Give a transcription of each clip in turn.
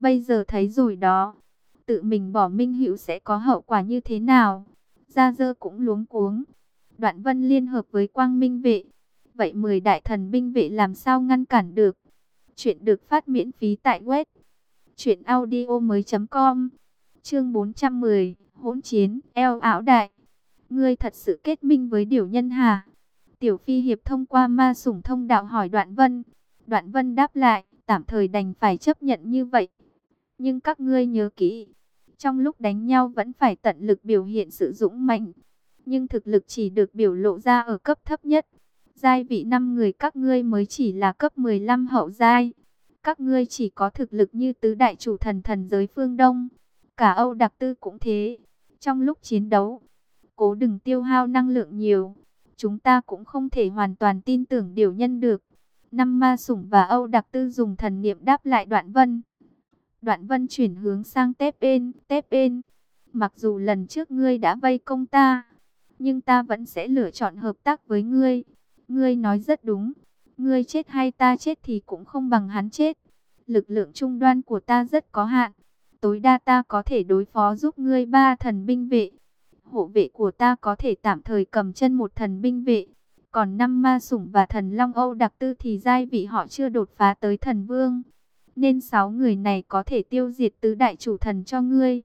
Bây giờ thấy rồi đó, tự mình bỏ Minh Hữu sẽ có hậu quả như thế nào? Gia Dơ cũng luống cuống. Đoạn Vân liên hợp với Quang Minh vệ, vậy 10 đại thần binh vệ làm sao ngăn cản được? Chuyện được phát miễn phí tại web mới com Chương 410, hỗn chiến, eo ảo đại. Ngươi thật sự kết minh với điều Nhân hà? Tiểu Phi hiệp thông qua ma sủng thông đạo hỏi Đoạn Vân. Đoạn Vân đáp lại, tạm thời đành phải chấp nhận như vậy. Nhưng các ngươi nhớ kỹ, trong lúc đánh nhau vẫn phải tận lực biểu hiện sự dũng mạnh. Nhưng thực lực chỉ được biểu lộ ra ở cấp thấp nhất. Giai vị năm người các ngươi mới chỉ là cấp 15 hậu giai. Các ngươi chỉ có thực lực như tứ đại chủ thần thần giới phương Đông. Cả Âu Đặc Tư cũng thế. Trong lúc chiến đấu, cố đừng tiêu hao năng lượng nhiều. Chúng ta cũng không thể hoàn toàn tin tưởng điều nhân được. Năm ma sủng và Âu Đặc Tư dùng thần niệm đáp lại đoạn vân. Đoạn vân chuyển hướng sang Tép bên, Tép bên. Mặc dù lần trước ngươi đã vây công ta, nhưng ta vẫn sẽ lựa chọn hợp tác với ngươi. Ngươi nói rất đúng. Ngươi chết hay ta chết thì cũng không bằng hắn chết. Lực lượng trung đoan của ta rất có hạn. Tối đa ta có thể đối phó giúp ngươi ba thần binh vệ. Hộ vệ của ta có thể tạm thời cầm chân một thần binh vệ. Còn năm ma sủng và thần long Âu đặc tư thì giai vị họ chưa đột phá tới thần vương. Nên sáu người này có thể tiêu diệt tứ đại chủ thần cho ngươi.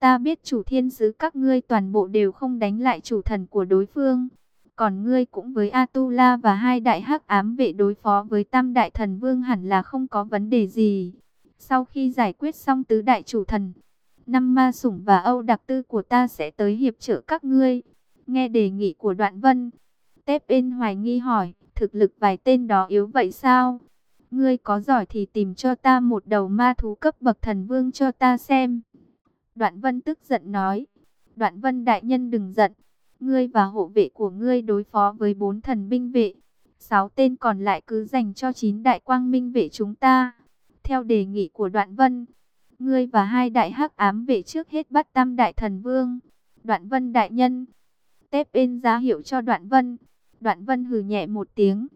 Ta biết chủ thiên sứ các ngươi toàn bộ đều không đánh lại chủ thần của đối phương. Còn ngươi cũng với Atula và hai đại hắc ám vệ đối phó với tam đại thần vương hẳn là không có vấn đề gì. Sau khi giải quyết xong tứ đại chủ thần, năm ma sủng và âu đặc tư của ta sẽ tới hiệp trợ các ngươi. Nghe đề nghị của đoạn vân, Tép In hoài nghi hỏi, thực lực vài tên đó yếu vậy sao? Ngươi có giỏi thì tìm cho ta một đầu ma thú cấp bậc thần vương cho ta xem. Đoạn vân tức giận nói, đoạn vân đại nhân đừng giận. Ngươi và hộ vệ của ngươi đối phó với bốn thần binh vệ. Sáu tên còn lại cứ dành cho chín đại quang minh vệ chúng ta. Theo đề nghị của đoạn vân, ngươi và hai đại hắc ám vệ trước hết bắt tam đại thần vương. Đoạn vân đại nhân, tép in giá hiệu cho đoạn vân. Đoạn vân hừ nhẹ một tiếng,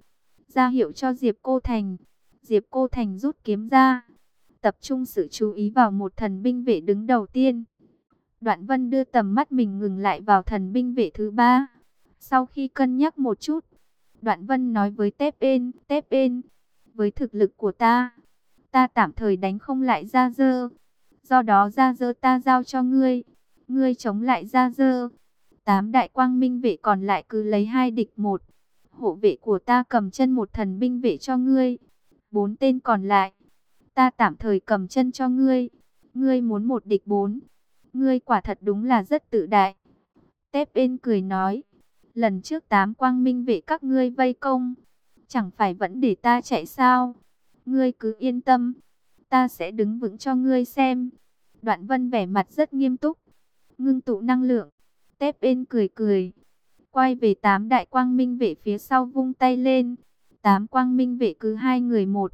ra hiệu cho Diệp Cô Thành. Diệp Cô Thành rút kiếm ra, tập trung sự chú ý vào một thần binh vệ đứng đầu tiên. Đoạn vân đưa tầm mắt mình ngừng lại vào thần binh vệ thứ ba. Sau khi cân nhắc một chút, đoạn vân nói với Tép Ên, Tép Ên, với thực lực của ta, ta tạm thời đánh không lại Gia Dơ. Do đó Gia Dơ ta giao cho ngươi, ngươi chống lại Gia Dơ. Tám đại quang minh vệ còn lại cứ lấy hai địch một. Hộ vệ của ta cầm chân một thần binh vệ cho ngươi. Bốn tên còn lại, ta tạm thời cầm chân cho ngươi. Ngươi muốn một địch bốn. Ngươi quả thật đúng là rất tự đại. Tép in cười nói. Lần trước tám quang minh vệ các ngươi vây công. Chẳng phải vẫn để ta chạy sao? Ngươi cứ yên tâm. Ta sẽ đứng vững cho ngươi xem. Đoạn vân vẻ mặt rất nghiêm túc. Ngưng tụ năng lượng. Tép in cười cười. Quay về tám đại quang minh vệ phía sau vung tay lên. Tám quang minh vệ cứ hai người một.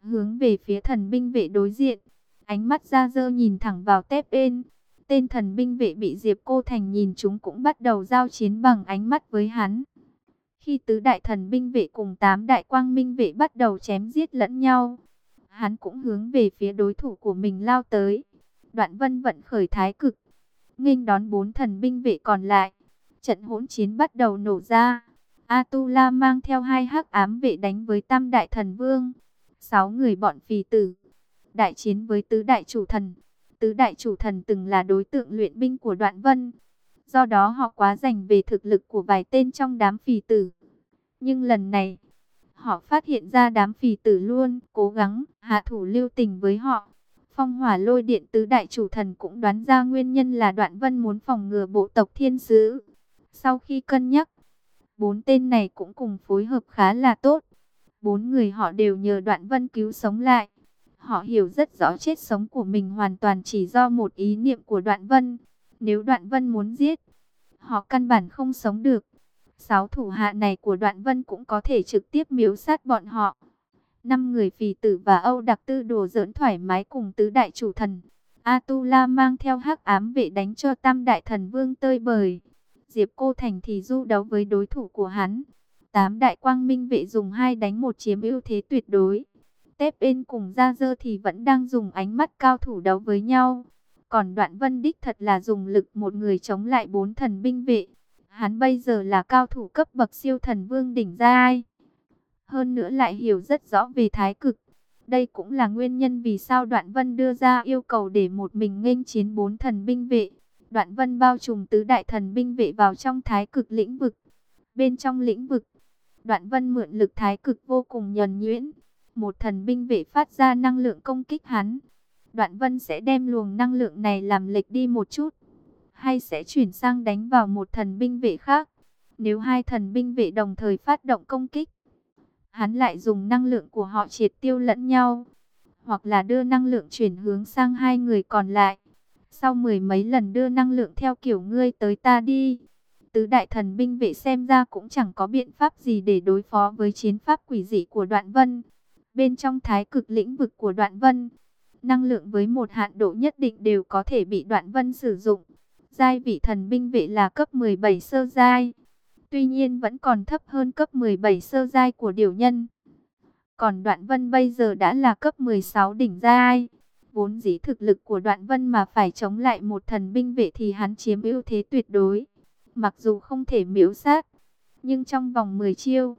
Hướng về phía thần binh vệ đối diện. Ánh mắt ra dơ nhìn thẳng vào tép bên. Tên thần binh vệ bị Diệp Cô Thành nhìn chúng cũng bắt đầu giao chiến bằng ánh mắt với hắn. Khi tứ đại thần binh vệ cùng tám đại quang minh vệ bắt đầu chém giết lẫn nhau, hắn cũng hướng về phía đối thủ của mình lao tới. Đoạn vân vận khởi thái cực, nghênh đón bốn thần binh vệ còn lại. Trận hỗn chiến bắt đầu nổ ra. Atula mang theo hai hắc ám vệ đánh với tam đại thần vương. Sáu người bọn phì tử. Đại chiến với tứ đại chủ thần tứ đại chủ thần từng là đối tượng luyện binh của đoạn vân. Do đó họ quá dành về thực lực của vài tên trong đám phì tử. Nhưng lần này, họ phát hiện ra đám phì tử luôn cố gắng hạ thủ lưu tình với họ. Phong hỏa lôi điện tứ đại chủ thần cũng đoán ra nguyên nhân là đoạn vân muốn phòng ngừa bộ tộc thiên sứ. Sau khi cân nhắc, bốn tên này cũng cùng phối hợp khá là tốt. Bốn người họ đều nhờ đoạn vân cứu sống lại. Họ hiểu rất rõ chết sống của mình hoàn toàn chỉ do một ý niệm của Đoạn Vân. Nếu Đoạn Vân muốn giết, họ căn bản không sống được. Sáu thủ hạ này của Đoạn Vân cũng có thể trực tiếp miếu sát bọn họ. Năm người phì tử và Âu đặc tư đồ dỡn thoải mái cùng tứ đại chủ thần. a tu la mang theo hắc ám vệ đánh cho tam đại thần vương tơi bời. Diệp Cô Thành thì du đấu với đối thủ của hắn. Tám đại quang minh vệ dùng hai đánh một chiếm ưu thế tuyệt đối. Tép bên cùng Ra Dơ thì vẫn đang dùng ánh mắt cao thủ đấu với nhau. Còn đoạn vân đích thật là dùng lực một người chống lại bốn thần binh vệ. Hắn bây giờ là cao thủ cấp bậc siêu thần vương đỉnh gia ai. Hơn nữa lại hiểu rất rõ về thái cực. Đây cũng là nguyên nhân vì sao Đoạn Vân đưa ra yêu cầu để một mình nghênh chiến bốn thần binh vệ. Đoạn Vân bao trùm tứ đại thần binh vệ vào trong thái cực lĩnh vực. Bên trong lĩnh vực, Đoạn Vân mượn lực thái cực vô cùng nhuần nhuyễn. Một thần binh vệ phát ra năng lượng công kích hắn. Đoạn Vân sẽ đem luồng năng lượng này làm lệch đi một chút. Hay sẽ chuyển sang đánh vào một thần binh vệ khác. Nếu hai thần binh vệ đồng thời phát động công kích, hắn lại dùng năng lượng của họ triệt tiêu lẫn nhau, hoặc là đưa năng lượng chuyển hướng sang hai người còn lại. Sau mười mấy lần đưa năng lượng theo kiểu ngươi tới ta đi, tứ đại thần binh vệ xem ra cũng chẳng có biện pháp gì để đối phó với chiến pháp quỷ dị của Đoạn Vân. Bên trong thái cực lĩnh vực của Đoạn Vân, năng lượng với một hạn độ nhất định đều có thể bị Đoạn Vân sử dụng. Giai vị thần binh vệ là cấp 17 sơ giai tuy nhiên vẫn còn thấp hơn cấp 17 sơ giai của điều nhân. Còn Đoạn Vân bây giờ đã là cấp 16 đỉnh giai. Vốn dĩ thực lực của Đoạn Vân mà phải chống lại một thần binh vệ thì hắn chiếm ưu thế tuyệt đối. Mặc dù không thể miễu sát, nhưng trong vòng 10 chiêu,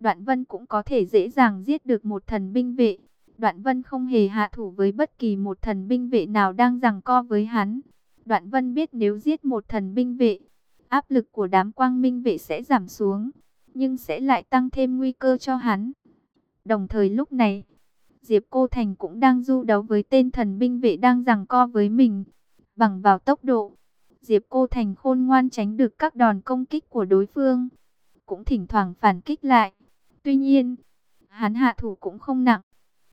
Đoạn Vân cũng có thể dễ dàng giết được một thần binh vệ. Đoạn Vân không hề hạ thủ với bất kỳ một thần binh vệ nào đang giằng co với hắn. Đoạn Vân biết nếu giết một thần binh vệ, áp lực của đám quang minh vệ sẽ giảm xuống, nhưng sẽ lại tăng thêm nguy cơ cho hắn. Đồng thời lúc này, Diệp Cô Thành cũng đang du đấu với tên thần binh vệ đang giằng co với mình. Bằng vào tốc độ, Diệp Cô Thành khôn ngoan tránh được các đòn công kích của đối phương, cũng thỉnh thoảng phản kích lại. Tuy nhiên, hắn hạ thủ cũng không nặng,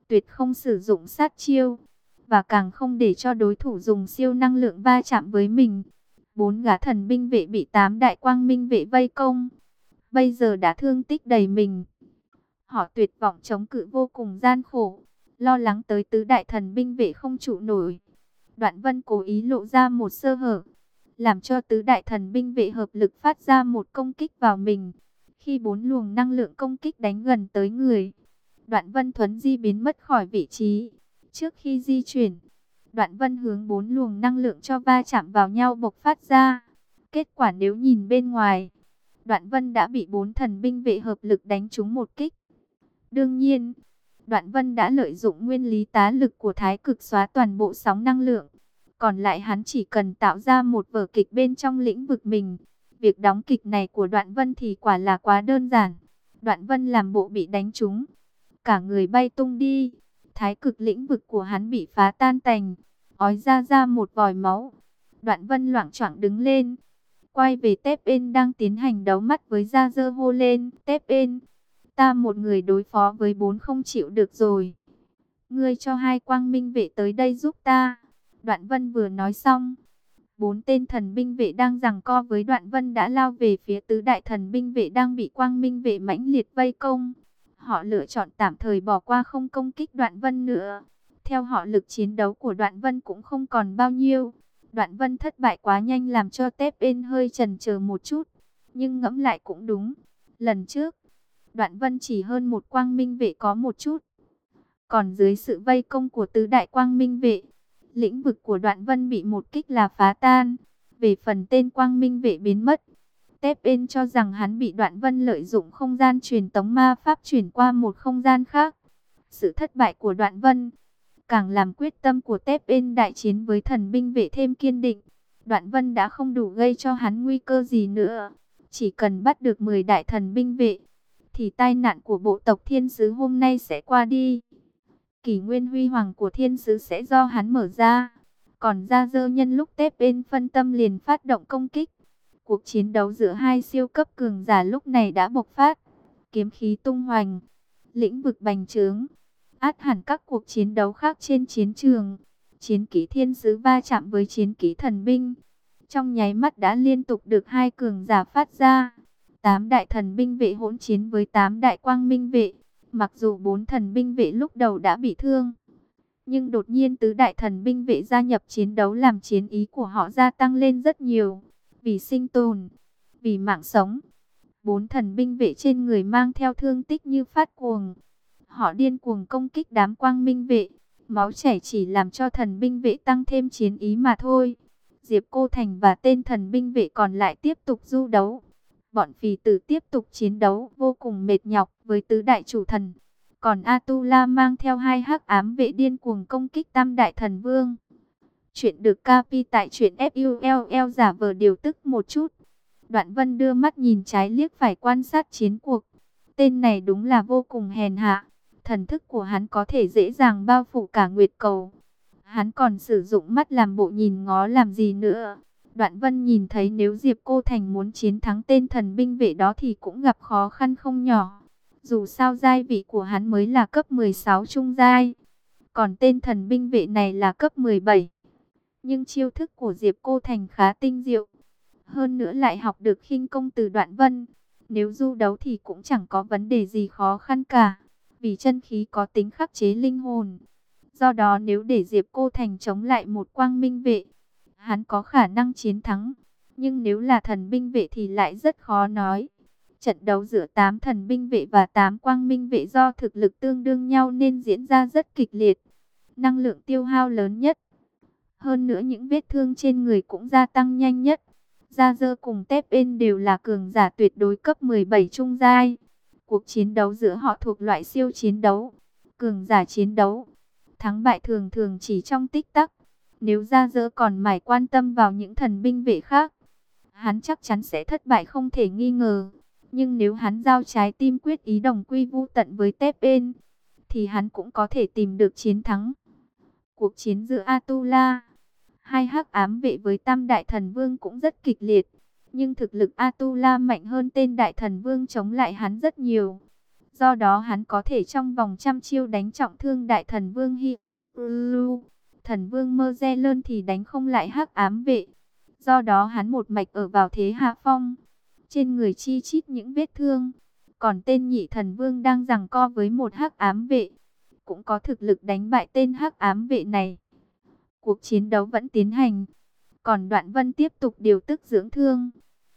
tuyệt không sử dụng sát chiêu, và càng không để cho đối thủ dùng siêu năng lượng va chạm với mình bốn gã thần binh vệ bị tám đại quang minh vệ vây công. Bây giờ đã thương tích đầy mình. Họ tuyệt vọng chống cự vô cùng gian khổ, lo lắng tới tứ đại thần binh vệ không trụ nổi. Đoạn vân cố ý lộ ra một sơ hở, làm cho tứ đại thần binh vệ hợp lực phát ra một công kích vào mình. Khi bốn luồng năng lượng công kích đánh gần tới người, đoạn vân thuấn di biến mất khỏi vị trí. Trước khi di chuyển, Đoạn vân hướng bốn luồng năng lượng cho va chạm vào nhau bộc phát ra. Kết quả nếu nhìn bên ngoài, đoạn vân đã bị bốn thần binh vệ hợp lực đánh trúng một kích. Đương nhiên, đoạn vân đã lợi dụng nguyên lý tá lực của thái cực xóa toàn bộ sóng năng lượng. Còn lại hắn chỉ cần tạo ra một vở kịch bên trong lĩnh vực mình. Việc đóng kịch này của đoạn vân thì quả là quá đơn giản. Đoạn vân làm bộ bị đánh trúng. Cả người bay tung đi thái cực lĩnh vực của hắn bị phá tan tành, ói ra ra một vòi máu. Đoạn vân loảng choảng đứng lên, quay về Tép Ên đang tiến hành đấu mắt với Gia Dơ hô lên, Tép Ên, ta một người đối phó với bốn không chịu được rồi. Ngươi cho hai quang minh vệ tới đây giúp ta. Đoạn vân vừa nói xong, bốn tên thần binh vệ đang giằng co với đoạn vân đã lao về phía tứ đại thần binh vệ đang bị quang minh vệ mãnh liệt vây công. Họ lựa chọn tạm thời bỏ qua không công kích đoạn vân nữa. Theo họ lực chiến đấu của đoạn vân cũng không còn bao nhiêu. Đoạn vân thất bại quá nhanh làm cho tép in hơi chần chờ một chút. Nhưng ngẫm lại cũng đúng. Lần trước, đoạn vân chỉ hơn một quang minh vệ có một chút. Còn dưới sự vây công của tứ đại quang minh vệ, lĩnh vực của đoạn vân bị một kích là phá tan. Về phần tên quang minh vệ biến mất, Tép bên cho rằng hắn bị đoạn vân lợi dụng không gian truyền tống ma pháp chuyển qua một không gian khác. Sự thất bại của đoạn vân càng làm quyết tâm của Tép bên đại chiến với thần binh vệ thêm kiên định. Đoạn vân đã không đủ gây cho hắn nguy cơ gì nữa. Chỉ cần bắt được 10 đại thần binh vệ, thì tai nạn của bộ tộc thiên sứ hôm nay sẽ qua đi. Kỷ nguyên huy hoàng của thiên sứ sẽ do hắn mở ra. Còn ra dơ nhân lúc Tép bên phân tâm liền phát động công kích. Cuộc chiến đấu giữa hai siêu cấp cường giả lúc này đã bộc phát. Kiếm khí tung hoành, lĩnh vực bành trướng. Át hẳn các cuộc chiến đấu khác trên chiến trường. Chiến kỹ thiên sứ va chạm với chiến kỹ thần binh. Trong nháy mắt đã liên tục được hai cường giả phát ra. Tám đại thần binh vệ hỗn chiến với tám đại quang minh vệ. Mặc dù bốn thần binh vệ lúc đầu đã bị thương. Nhưng đột nhiên tứ đại thần binh vệ gia nhập chiến đấu làm chiến ý của họ gia tăng lên rất nhiều vì sinh tồn, vì mạng sống. Bốn thần binh vệ trên người mang theo thương tích như phát cuồng. Họ điên cuồng công kích đám quang minh vệ. Máu chảy chỉ làm cho thần binh vệ tăng thêm chiến ý mà thôi. Diệp Cô Thành và tên thần binh vệ còn lại tiếp tục du đấu. Bọn phì tử tiếp tục chiến đấu vô cùng mệt nhọc với tứ đại chủ thần. Còn Atula mang theo hai hắc ám vệ điên cuồng công kích tam đại thần vương. Chuyện được capi tại chuyện FULL giả vờ điều tức một chút. Đoạn vân đưa mắt nhìn trái liếc phải quan sát chiến cuộc. Tên này đúng là vô cùng hèn hạ. Thần thức của hắn có thể dễ dàng bao phủ cả nguyệt cầu. Hắn còn sử dụng mắt làm bộ nhìn ngó làm gì nữa. Đoạn vân nhìn thấy nếu Diệp Cô Thành muốn chiến thắng tên thần binh vệ đó thì cũng gặp khó khăn không nhỏ. Dù sao giai vị của hắn mới là cấp 16 trung giai. Còn tên thần binh vệ này là cấp 17. Nhưng chiêu thức của Diệp Cô Thành khá tinh diệu. Hơn nữa lại học được khinh công từ đoạn vân. Nếu du đấu thì cũng chẳng có vấn đề gì khó khăn cả. Vì chân khí có tính khắc chế linh hồn. Do đó nếu để Diệp Cô Thành chống lại một quang minh vệ, hắn có khả năng chiến thắng. Nhưng nếu là thần binh vệ thì lại rất khó nói. Trận đấu giữa 8 thần binh vệ và 8 quang minh vệ do thực lực tương đương nhau nên diễn ra rất kịch liệt. Năng lượng tiêu hao lớn nhất. Hơn nữa những vết thương trên người cũng gia tăng nhanh nhất. Gia Dơ cùng Tép Ên đều là cường giả tuyệt đối cấp 17 trung giai. Cuộc chiến đấu giữa họ thuộc loại siêu chiến đấu, cường giả chiến đấu. Thắng bại thường thường chỉ trong tích tắc. Nếu ra dỡ còn mải quan tâm vào những thần binh vệ khác, hắn chắc chắn sẽ thất bại không thể nghi ngờ. Nhưng nếu hắn giao trái tim quyết ý đồng quy vu tận với Tép Ên, thì hắn cũng có thể tìm được chiến thắng. Cuộc chiến giữa Atula, hai hắc ám vệ với tam đại thần vương cũng rất kịch liệt. Nhưng thực lực Atula mạnh hơn tên đại thần vương chống lại hắn rất nhiều. Do đó hắn có thể trong vòng trăm chiêu đánh trọng thương đại thần vương Hi. Thần vương Mơ re Lơn thì đánh không lại hắc ám vệ. Do đó hắn một mạch ở vào thế hạ phong. Trên người chi chít những vết thương. Còn tên nhị thần vương đang giằng co với một hắc ám vệ. Cũng có thực lực đánh bại tên hắc ám vệ này. Cuộc chiến đấu vẫn tiến hành. Còn đoạn vân tiếp tục điều tức dưỡng thương.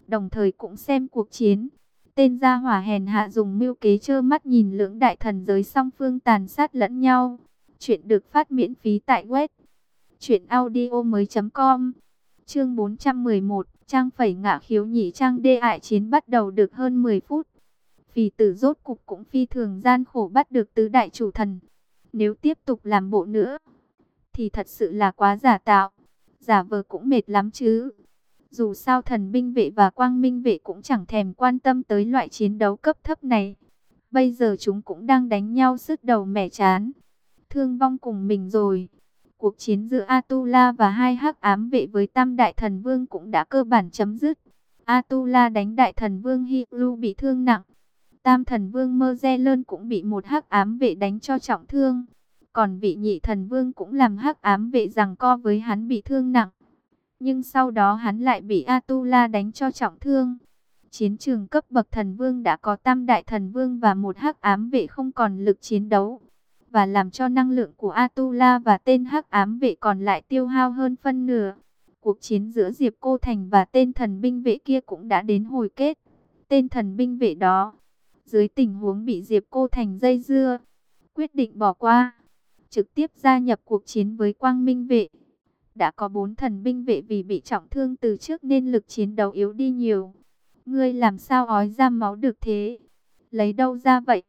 Đồng thời cũng xem cuộc chiến. Tên gia hỏa hèn hạ dùng mưu kế trơ mắt nhìn lưỡng đại thần giới song phương tàn sát lẫn nhau. Chuyện được phát miễn phí tại web. Chuyện audio mới com. Chương 411, Trang phẩy ngạ khiếu nhỉ trang đê ải chiến bắt đầu được hơn 10 phút. Phì tử rốt cục cũng phi thường gian khổ bắt được tứ đại chủ thần. Nếu tiếp tục làm bộ nữa, thì thật sự là quá giả tạo. Giả vờ cũng mệt lắm chứ. Dù sao thần binh vệ và quang minh vệ cũng chẳng thèm quan tâm tới loại chiến đấu cấp thấp này. Bây giờ chúng cũng đang đánh nhau sứt đầu mẻ chán. Thương vong cùng mình rồi. Cuộc chiến giữa Atula và hai hắc ám vệ với tam đại thần vương cũng đã cơ bản chấm dứt. Atula đánh đại thần vương Hiru bị thương nặng. Tam thần vương Merzelon cũng bị một hắc ám vệ đánh cho trọng thương. Còn vị nhị thần vương cũng làm hắc ám vệ rằng co với hắn bị thương nặng. Nhưng sau đó hắn lại bị Atula đánh cho trọng thương. Chiến trường cấp bậc thần vương đã có tam đại thần vương và một hắc ám vệ không còn lực chiến đấu. Và làm cho năng lượng của Atula và tên hắc ám vệ còn lại tiêu hao hơn phân nửa. Cuộc chiến giữa Diệp Cô Thành và tên thần binh vệ kia cũng đã đến hồi kết. Tên thần binh vệ đó, dưới tình huống bị Diệp Cô Thành dây dưa, quyết định bỏ qua trực tiếp gia nhập cuộc chiến với Quang Minh vệ. Đã có bốn thần binh vệ vì bị trọng thương từ trước nên lực chiến đấu yếu đi nhiều. Ngươi làm sao ói ra máu được thế? Lấy đâu ra vậy?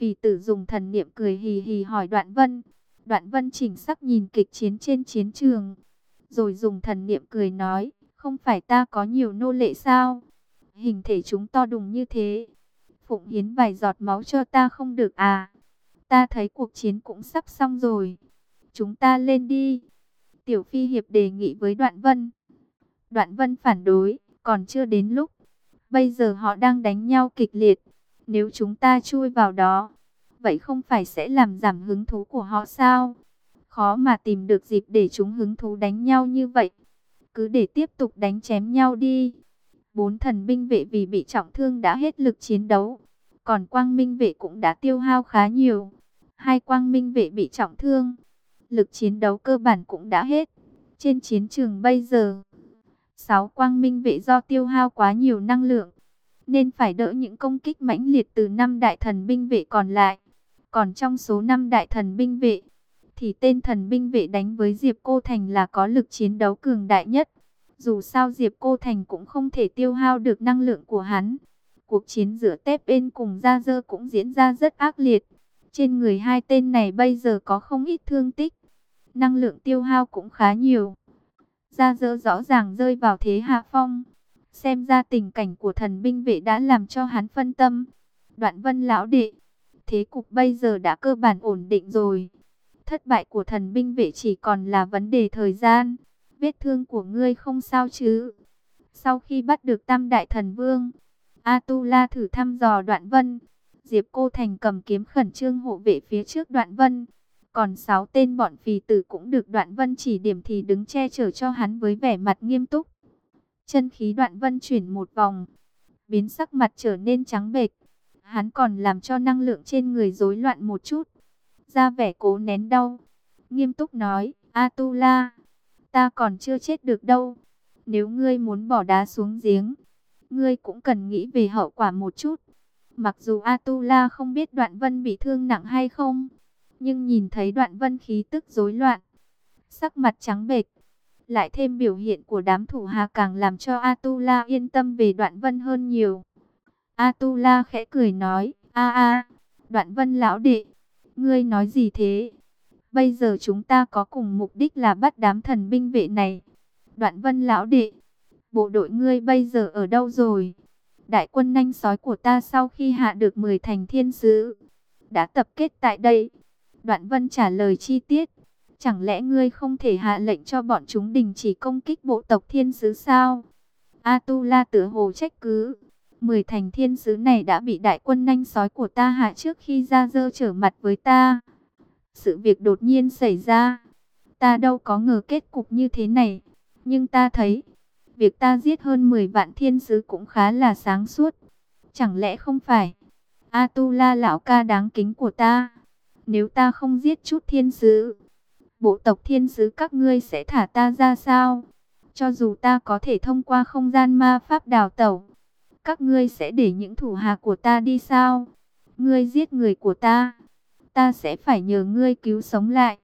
Phì tử dùng thần niệm cười hì hì hỏi Đoạn Vân. Đoạn Vân chỉnh sắc nhìn kịch chiến trên chiến trường. Rồi dùng thần niệm cười nói, không phải ta có nhiều nô lệ sao? Hình thể chúng to đùng như thế. Phụng hiến vài giọt máu cho ta không được à? Ta thấy cuộc chiến cũng sắp xong rồi. Chúng ta lên đi. Tiểu Phi Hiệp đề nghị với Đoạn Vân. Đoạn Vân phản đối, còn chưa đến lúc. Bây giờ họ đang đánh nhau kịch liệt. Nếu chúng ta chui vào đó, vậy không phải sẽ làm giảm hứng thú của họ sao? Khó mà tìm được dịp để chúng hứng thú đánh nhau như vậy. Cứ để tiếp tục đánh chém nhau đi. Bốn thần binh vệ vì bị trọng thương đã hết lực chiến đấu. Còn quang minh vệ cũng đã tiêu hao khá nhiều hai quang minh vệ bị trọng thương. Lực chiến đấu cơ bản cũng đã hết. Trên chiến trường bây giờ, sáu quang minh vệ do tiêu hao quá nhiều năng lượng, nên phải đỡ những công kích mãnh liệt từ năm đại thần binh vệ còn lại. Còn trong số năm đại thần binh vệ, thì tên thần binh vệ đánh với Diệp Cô Thành là có lực chiến đấu cường đại nhất. Dù sao Diệp Cô Thành cũng không thể tiêu hao được năng lượng của hắn. Cuộc chiến giữa Tép bên cùng Gia Dơ cũng diễn ra rất ác liệt. Trên người hai tên này bây giờ có không ít thương tích. Năng lượng tiêu hao cũng khá nhiều. Gia Dơ rõ ràng rơi vào thế hạ phong. Xem ra tình cảnh của thần binh vệ đã làm cho hắn phân tâm. Đoạn vân lão đệ. Thế cục bây giờ đã cơ bản ổn định rồi. Thất bại của thần binh vệ chỉ còn là vấn đề thời gian. Vết thương của ngươi không sao chứ. Sau khi bắt được tam đại thần vương. Atula thử thăm dò đoạn vân. Diệp Cô Thành cầm kiếm khẩn trương hộ vệ phía trước đoạn vân. Còn sáu tên bọn phì tử cũng được đoạn vân chỉ điểm thì đứng che chở cho hắn với vẻ mặt nghiêm túc. Chân khí đoạn vân chuyển một vòng, biến sắc mặt trở nên trắng bệch. Hắn còn làm cho năng lượng trên người rối loạn một chút. Ra vẻ cố nén đau. Nghiêm túc nói, Atula, ta còn chưa chết được đâu. Nếu ngươi muốn bỏ đá xuống giếng, ngươi cũng cần nghĩ về hậu quả một chút. Mặc dù Atula không biết đoạn vân bị thương nặng hay không, nhưng nhìn thấy đoạn vân khí tức rối loạn, sắc mặt trắng bệch, lại thêm biểu hiện của đám thủ hạ càng làm cho Atula yên tâm về đoạn vân hơn nhiều. Atula khẽ cười nói, a a, đoạn vân lão đệ, ngươi nói gì thế? Bây giờ chúng ta có cùng mục đích là bắt đám thần binh vệ này. Đoạn vân lão đệ, bộ đội ngươi bây giờ ở đâu rồi? Đại quân nanh sói của ta sau khi hạ được 10 thành thiên sứ, đã tập kết tại đây. Đoạn vân trả lời chi tiết. Chẳng lẽ ngươi không thể hạ lệnh cho bọn chúng đình chỉ công kích bộ tộc thiên sứ sao? Atula tử hồ trách cứ. Mười thành thiên sứ này đã bị đại quân nanh sói của ta hạ trước khi ra dơ trở mặt với ta. Sự việc đột nhiên xảy ra. Ta đâu có ngờ kết cục như thế này. Nhưng ta thấy, việc ta giết hơn 10 vạn thiên sứ cũng khá là sáng suốt. Chẳng lẽ không phải? Atula lão ca đáng kính của ta. Nếu ta không giết chút thiên sứ, bộ tộc thiên sứ các ngươi sẽ thả ta ra sao? Cho dù ta có thể thông qua không gian ma pháp đào tẩu, các ngươi sẽ để những thủ hạ của ta đi sao? Ngươi giết người của ta, ta sẽ phải nhờ ngươi cứu sống lại.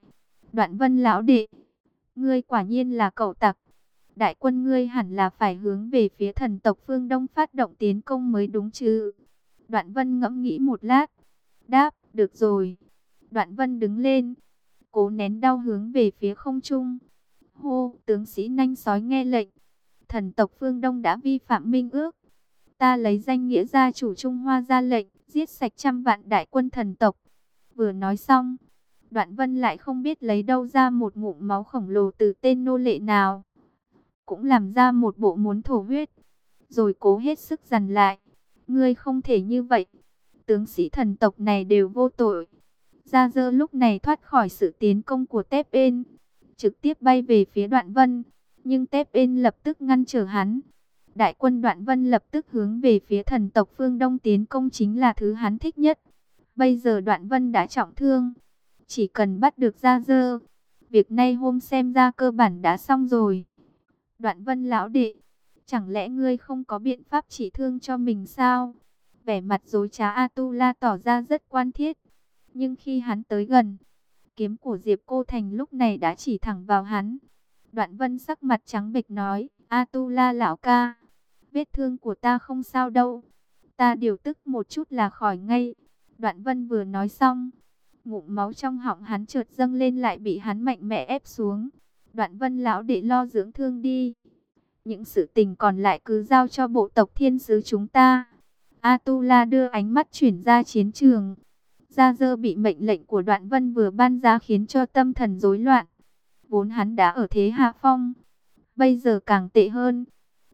Đoạn vân lão đệ, ngươi quả nhiên là cậu tặc. Đại quân ngươi hẳn là phải hướng về phía thần tộc phương Đông phát động tiến công mới đúng chứ. Đoạn vân ngẫm nghĩ một lát. Đáp, được rồi. Đoạn vân đứng lên, cố nén đau hướng về phía không trung. Hô, tướng sĩ nhanh sói nghe lệnh. Thần tộc phương Đông đã vi phạm minh ước. Ta lấy danh nghĩa gia chủ Trung Hoa ra lệnh, giết sạch trăm vạn đại quân thần tộc. Vừa nói xong, đoạn vân lại không biết lấy đâu ra một ngụm máu khổng lồ từ tên nô lệ nào. Cũng làm ra một bộ muốn thổ huyết, rồi cố hết sức dằn lại. Ngươi không thể như vậy. Tướng sĩ thần tộc này đều vô tội. Gia Dơ lúc này thoát khỏi sự tiến công của Tép Ên, trực tiếp bay về phía Đoạn Vân, nhưng Tép Ên lập tức ngăn trở hắn. Đại quân Đoạn Vân lập tức hướng về phía thần tộc phương Đông tiến công chính là thứ hắn thích nhất. Bây giờ Đoạn Vân đã trọng thương, chỉ cần bắt được Gia Dơ, việc nay hôm xem ra cơ bản đã xong rồi. Đoạn Vân lão đệ, chẳng lẽ ngươi không có biện pháp chỉ thương cho mình sao? Vẻ mặt dối trá Atula tỏ ra rất quan thiết. Nhưng khi hắn tới gần, kiếm của Diệp Cô Thành lúc này đã chỉ thẳng vào hắn. Đoạn vân sắc mặt trắng bệch nói, A Tu La lão ca, vết thương của ta không sao đâu. Ta điều tức một chút là khỏi ngay. Đoạn vân vừa nói xong, ngụm máu trong họng hắn trượt dâng lên lại bị hắn mạnh mẽ ép xuống. Đoạn vân lão để lo dưỡng thương đi. Những sự tình còn lại cứ giao cho bộ tộc thiên sứ chúng ta. Atula đưa ánh mắt chuyển ra chiến trường. Gia Dơ bị mệnh lệnh của Đoạn Vân vừa ban ra khiến cho tâm thần rối loạn. Vốn hắn đã ở thế hạ phong, bây giờ càng tệ hơn.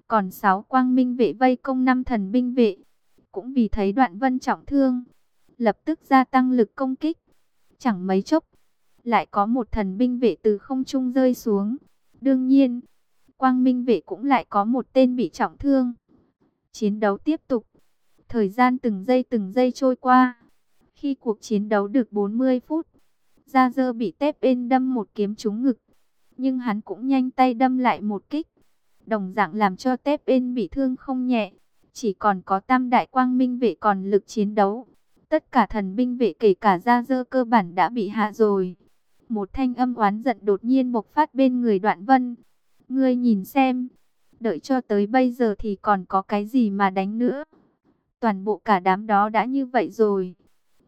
Còn sáu quang minh vệ vây công năm thần binh vệ, cũng vì thấy Đoạn Vân trọng thương, lập tức gia tăng lực công kích. Chẳng mấy chốc, lại có một thần binh vệ từ không trung rơi xuống. Đương nhiên, quang minh vệ cũng lại có một tên bị trọng thương. Chiến đấu tiếp tục. Thời gian từng giây từng giây trôi qua. Khi cuộc chiến đấu được 40 phút, Gia Dơ bị Tép in đâm một kiếm trúng ngực. Nhưng hắn cũng nhanh tay đâm lại một kích. Đồng dạng làm cho Tép in bị thương không nhẹ. Chỉ còn có tam đại quang minh vệ còn lực chiến đấu. Tất cả thần binh vệ kể cả gia dơ cơ bản đã bị hạ rồi. Một thanh âm oán giận đột nhiên bộc phát bên người đoạn vân. Ngươi nhìn xem, đợi cho tới bây giờ thì còn có cái gì mà đánh nữa. Toàn bộ cả đám đó đã như vậy rồi.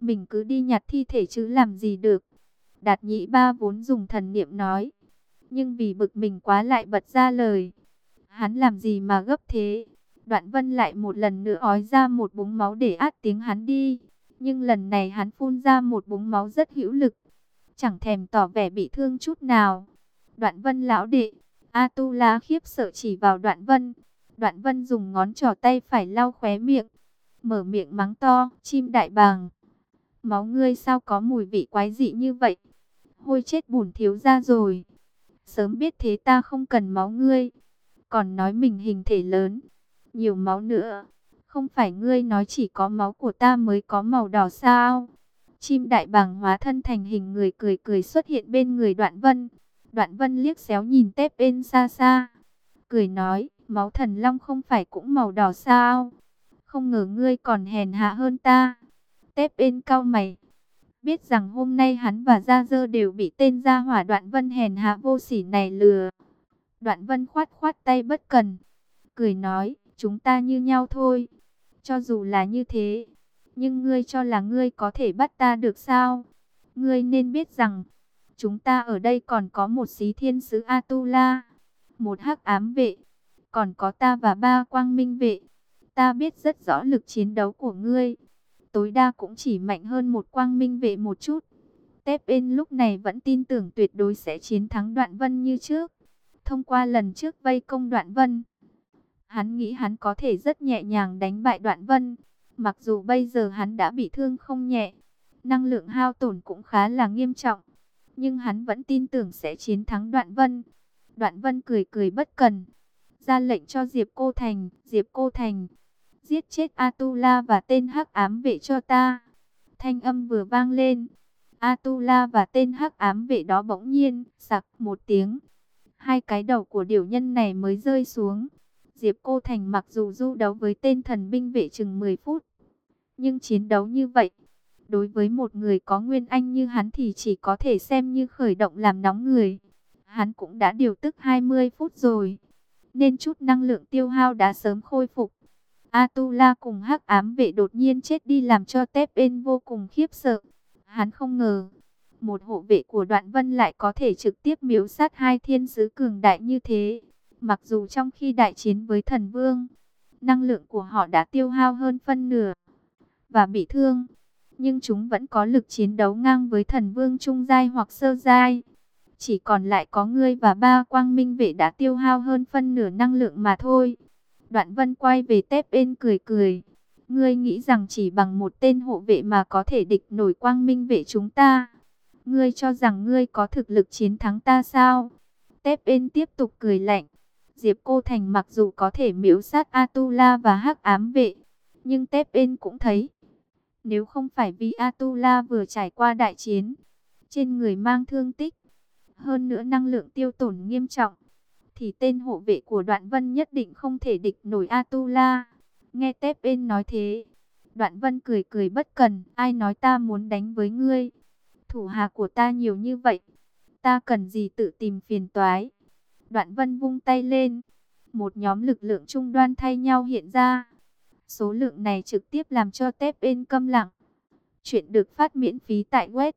Mình cứ đi nhặt thi thể chứ làm gì được. Đạt nhị ba vốn dùng thần niệm nói. Nhưng vì bực mình quá lại bật ra lời. Hắn làm gì mà gấp thế? Đoạn vân lại một lần nữa ói ra một búng máu để át tiếng hắn đi. Nhưng lần này hắn phun ra một búng máu rất hữu lực. Chẳng thèm tỏ vẻ bị thương chút nào. Đoạn vân lão đệ. A tu la khiếp sợ chỉ vào đoạn vân. Đoạn vân dùng ngón trỏ tay phải lau khóe miệng. Mở miệng mắng to. Chim đại bàng. Máu ngươi sao có mùi vị quái dị như vậy? Hôi chết bùn thiếu ra rồi. Sớm biết thế ta không cần máu ngươi. Còn nói mình hình thể lớn. Nhiều máu nữa. Không phải ngươi nói chỉ có máu của ta mới có màu đỏ sao? Chim đại bàng hóa thân thành hình người cười cười xuất hiện bên người đoạn vân. Đoạn vân liếc xéo nhìn tép bên xa xa. Cười nói, máu thần long không phải cũng màu đỏ sao? Không ngờ ngươi còn hèn hạ hơn ta. Tép bên cao mày. Biết rằng hôm nay hắn và Gia Dơ đều bị tên gia hỏa đoạn vân hèn hạ vô sỉ này lừa. Đoạn vân khoát khoát tay bất cần. Cười nói, chúng ta như nhau thôi. Cho dù là như thế, nhưng ngươi cho là ngươi có thể bắt ta được sao? Ngươi nên biết rằng, chúng ta ở đây còn có một xí thiên sứ Atula, một hắc ám vệ, còn có ta và ba quang minh vệ. Ta biết rất rõ lực chiến đấu của ngươi, tối đa cũng chỉ mạnh hơn một quang minh vệ một chút. Tép bên lúc này vẫn tin tưởng tuyệt đối sẽ chiến thắng đoạn vân như trước. Thông qua lần trước vây công đoạn vân, hắn nghĩ hắn có thể rất nhẹ nhàng đánh bại đoạn vân. Mặc dù bây giờ hắn đã bị thương không nhẹ, năng lượng hao tổn cũng khá là nghiêm trọng, nhưng hắn vẫn tin tưởng sẽ chiến thắng Đoạn Vân. Đoạn Vân cười cười bất cần, ra lệnh cho Diệp Cô Thành, Diệp Cô Thành, giết chết Atula và tên hắc ám vệ cho ta. Thanh âm vừa vang lên, Atula và tên hắc ám vệ đó bỗng nhiên, sặc một tiếng. Hai cái đầu của điều nhân này mới rơi xuống. Diệp Cô Thành mặc dù du đấu với tên thần binh vệ chừng 10 phút, nhưng chiến đấu như vậy, đối với một người có nguyên anh như hắn thì chỉ có thể xem như khởi động làm nóng người. Hắn cũng đã điều tức 20 phút rồi, nên chút năng lượng tiêu hao đã sớm khôi phục. Atula cùng hắc ám vệ đột nhiên chết đi làm cho Tép Ên vô cùng khiếp sợ. Hắn không ngờ, một hộ vệ của đoạn vân lại có thể trực tiếp miếu sát hai thiên sứ cường đại như thế. Mặc dù trong khi đại chiến với thần vương, năng lượng của họ đã tiêu hao hơn phân nửa và bị thương, nhưng chúng vẫn có lực chiến đấu ngang với thần vương trung giai hoặc sơ giai. Chỉ còn lại có ngươi và ba quang minh vệ đã tiêu hao hơn phân nửa năng lượng mà thôi. Đoạn vân quay về tép bên cười cười. Ngươi nghĩ rằng chỉ bằng một tên hộ vệ mà có thể địch nổi quang minh vệ chúng ta. Ngươi cho rằng ngươi có thực lực chiến thắng ta sao? Tép bên tiếp tục cười lạnh. Diệp Cô Thành mặc dù có thể miễu sát Atula và hắc ám vệ, nhưng Tép Ên cũng thấy, nếu không phải vì Atula vừa trải qua đại chiến, trên người mang thương tích, hơn nữa năng lượng tiêu tổn nghiêm trọng, thì tên hộ vệ của Đoạn Vân nhất định không thể địch nổi Atula. Nghe Tép Ên nói thế, Đoạn Vân cười cười bất cần, ai nói ta muốn đánh với ngươi? Thủ hạ của ta nhiều như vậy, ta cần gì tự tìm phiền toái? Đoạn vân vung tay lên. Một nhóm lực lượng trung đoan thay nhau hiện ra. Số lượng này trực tiếp làm cho tép bên câm lặng. Chuyện được phát miễn phí tại web.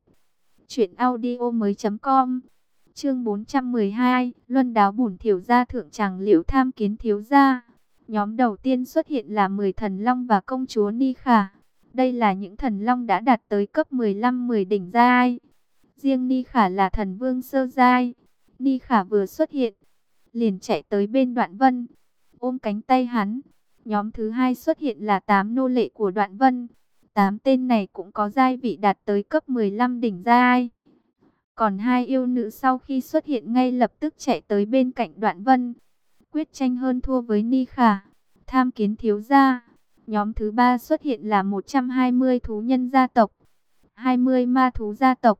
Chuyện audio mới com. Chương 412. Luân đáo bùn thiểu gia thượng tràng liễu tham kiến thiếu gia. Nhóm đầu tiên xuất hiện là 10 thần long và công chúa Ni Khả. Đây là những thần long đã đạt tới cấp 15-10 đỉnh giai. Riêng Ni Khả là thần vương sơ giai. Ni Khả vừa xuất hiện, liền chạy tới bên Đoạn Vân, ôm cánh tay hắn. Nhóm thứ hai xuất hiện là tám nô lệ của Đoạn Vân. Tám tên này cũng có giai vị đạt tới cấp 15 đỉnh giai. Còn hai yêu nữ sau khi xuất hiện ngay lập tức chạy tới bên cạnh Đoạn Vân, quyết tranh hơn thua với Ni Khả. Tham kiến thiếu gia. Nhóm thứ ba xuất hiện là 120 thú nhân gia tộc, 20 ma thú gia tộc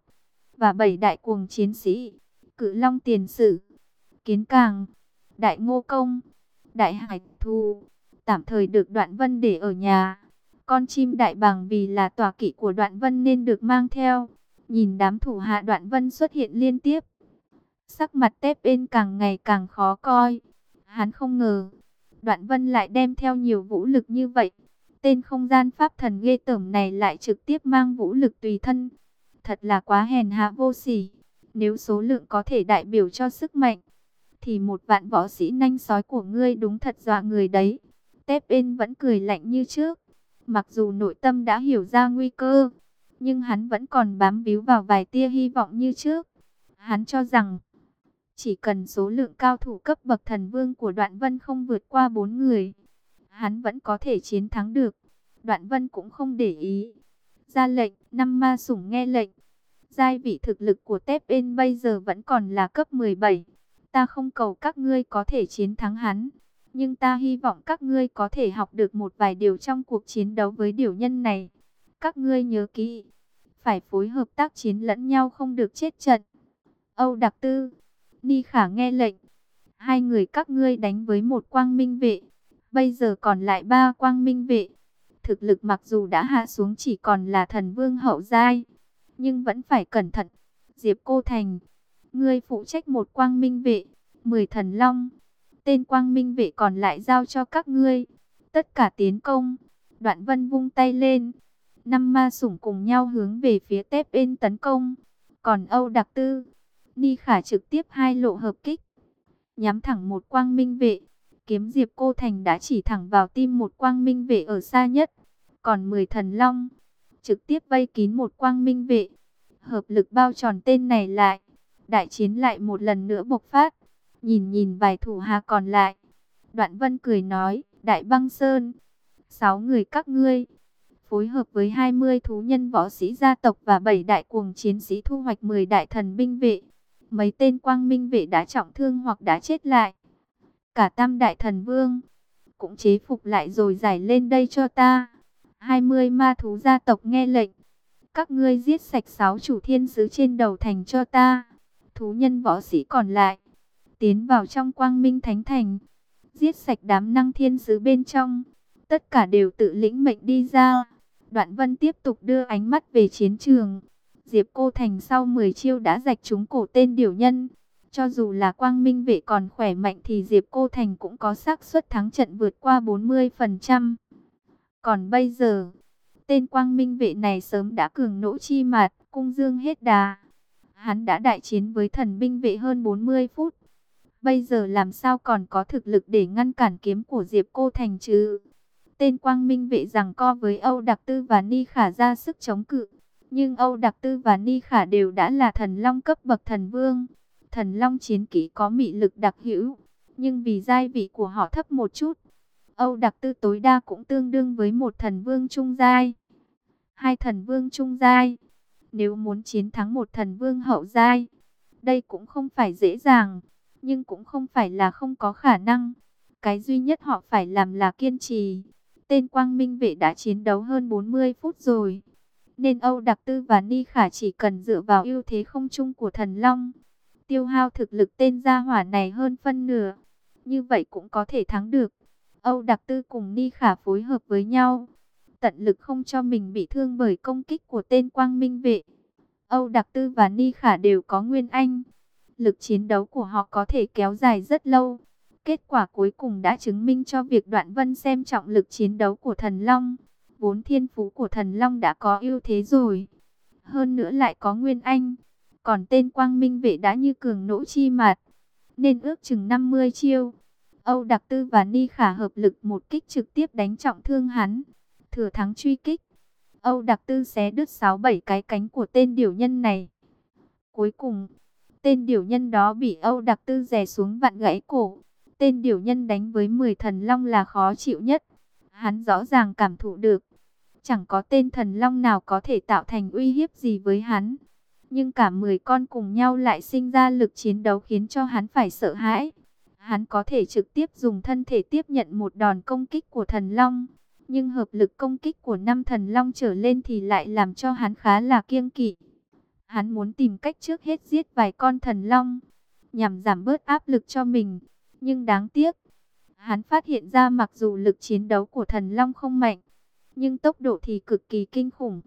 và 7 đại cuồng chiến sĩ, cự long tiền sử. Kiến Càng, Đại Ngô Công, Đại Hải Thu, tạm thời được Đoạn Vân để ở nhà. con chim đại bàng vì là tòa kỵ của đoạn vân nên được mang theo. Nhìn đám thủ hạ đoạn vân xuất hiện liên tiếp. Sắc mặt tép bên càng ngày càng khó coi. Hắn không ngờ, đoạn vân lại đem theo nhiều vũ lực như vậy. Tên không gian pháp thần ghê tởm này lại trực tiếp mang vũ lực tùy thân. Thật là quá hèn hạ vô sỉ. Nếu số lượng có thể đại biểu cho sức mạnh, thì một vạn võ sĩ nanh sói của ngươi đúng thật dọa người đấy. Tép bên vẫn cười lạnh như trước. Mặc dù nội tâm đã hiểu ra nguy cơ, nhưng hắn vẫn còn bám víu vào vài tia hy vọng như trước. Hắn cho rằng, chỉ cần số lượng cao thủ cấp bậc thần vương của đoạn vân không vượt qua bốn người, hắn vẫn có thể chiến thắng được. Đoạn vân cũng không để ý. Ra lệnh, năm ma sủng nghe lệnh. Giai vị thực lực của Tép In bây giờ vẫn còn là cấp 17. Ta không cầu các ngươi có thể chiến thắng hắn. Nhưng ta hy vọng các ngươi có thể học được một vài điều trong cuộc chiến đấu với điều nhân này. Các ngươi nhớ kỹ, phải phối hợp tác chiến lẫn nhau không được chết trận. Âu Đặc Tư, Ni Khả nghe lệnh. Hai người các ngươi đánh với một quang minh vệ. Bây giờ còn lại ba quang minh vệ. Thực lực mặc dù đã hạ xuống chỉ còn là thần vương hậu giai. Nhưng vẫn phải cẩn thận. Diệp Cô Thành, ngươi phụ trách một quang minh vệ, mười thần long. Tên quang minh vệ còn lại giao cho các ngươi. Tất cả tiến công. Đoạn vân vung tay lên. Năm ma sủng cùng nhau hướng về phía tép bên tấn công. Còn Âu Đặc Tư, Ni Khả trực tiếp hai lộ hợp kích. Nhắm thẳng một quang minh vệ. Kiếm Diệp Cô Thành đã chỉ thẳng vào tim một quang minh vệ ở xa nhất. Còn 10 thần long, trực tiếp vây kín một quang minh vệ. Hợp lực bao tròn tên này lại. Đại chiến lại một lần nữa bộc phát. Nhìn nhìn vài thủ hà còn lại. Đoạn vân cười nói, Đại băng sơn. Sáu người các ngươi. Phối hợp với 20 thú nhân võ sĩ gia tộc và 7 đại cuồng chiến sĩ thu hoạch 10 đại thần binh vệ. Mấy tên quang minh vệ đã trọng thương hoặc đã chết lại. Cả tam đại thần vương. Cũng chế phục lại rồi giải lên đây cho ta. 20 ma thú gia tộc nghe lệnh. Các ngươi giết sạch 6 chủ thiên sứ trên đầu thành cho ta. Thú nhân võ sĩ còn lại. Tiến vào trong quang minh thánh thành. Giết sạch đám năng thiên sứ bên trong. Tất cả đều tự lĩnh mệnh đi ra. Đoạn vân tiếp tục đưa ánh mắt về chiến trường. Diệp Cô Thành sau 10 chiêu đã rạch trúng cổ tên điều nhân. Cho dù là quang minh vệ còn khỏe mạnh thì Diệp Cô Thành cũng có xác suất thắng trận vượt qua 40%. Còn bây giờ, tên quang minh vệ này sớm đã cường nỗ chi mạt, cung dương hết đà. Hắn đã đại chiến với thần binh vệ hơn 40 phút. Bây giờ làm sao còn có thực lực để ngăn cản kiếm của Diệp Cô Thành chứ? Tên quang minh vệ rằng co với Âu Đặc Tư và Ni Khả ra sức chống cự. Nhưng Âu Đặc Tư và Ni Khả đều đã là thần long cấp bậc thần vương. Thần long chiến kỹ có mị lực đặc hữu. Nhưng vì giai vị của họ thấp một chút, Âu đặc tư tối đa cũng tương đương với một thần vương trung giai. Hai thần vương trung giai. Nếu muốn chiến thắng một thần vương hậu giai, đây cũng không phải dễ dàng, nhưng cũng không phải là không có khả năng. Cái duy nhất họ phải làm là kiên trì. Tên quang minh vệ đã chiến đấu hơn 40 phút rồi. Nên Âu Đặc Tư và Ni Khả chỉ cần dựa vào ưu thế không chung của thần Long. Tiêu hao thực lực tên gia hỏa này hơn phân nửa. Như vậy cũng có thể thắng được. Âu Đặc Tư cùng Ni Khả phối hợp với nhau, tận lực không cho mình bị thương bởi công kích của tên Quang Minh vệ. Âu Đặc Tư và Ni Khả đều có nguyên anh, lực chiến đấu của họ có thể kéo dài rất lâu. Kết quả cuối cùng đã chứng minh cho việc Đoạn Vân xem trọng lực chiến đấu của Thần Long. Vốn thiên phú của Thần Long đã có ưu thế rồi. Hơn nữa lại có nguyên anh. Còn tên Quang Minh vệ đã như cường nỗ chi mạt. Nên ước chừng 50 chiêu. Âu Đặc Tư và Ni Khả hợp lực một kích trực tiếp đánh trọng thương hắn. Thừa thắng truy kích. Âu Đặc Tư xé đứt 6-7 cái cánh của tên điều nhân này. Cuối cùng, tên điều nhân đó bị Âu Đặc Tư rè xuống vặn gãy cổ. Tên điều nhân đánh với 10 thần long là khó chịu nhất. Hắn rõ ràng cảm thụ được. Chẳng có tên thần long nào có thể tạo thành uy hiếp gì với hắn. Nhưng cả 10 con cùng nhau lại sinh ra lực chiến đấu khiến cho hắn phải sợ hãi. Hắn có thể trực tiếp dùng thân thể tiếp nhận một đòn công kích của thần long. Nhưng hợp lực công kích của năm thần long trở lên thì lại làm cho hắn khá là kiêng kỵ. Hắn muốn tìm cách trước hết giết vài con thần long, nhằm giảm bớt áp lực cho mình. Nhưng đáng tiếc, hắn phát hiện ra mặc dù lực chiến đấu của thần long không mạnh, nhưng tốc độ thì cực kỳ kinh khủng.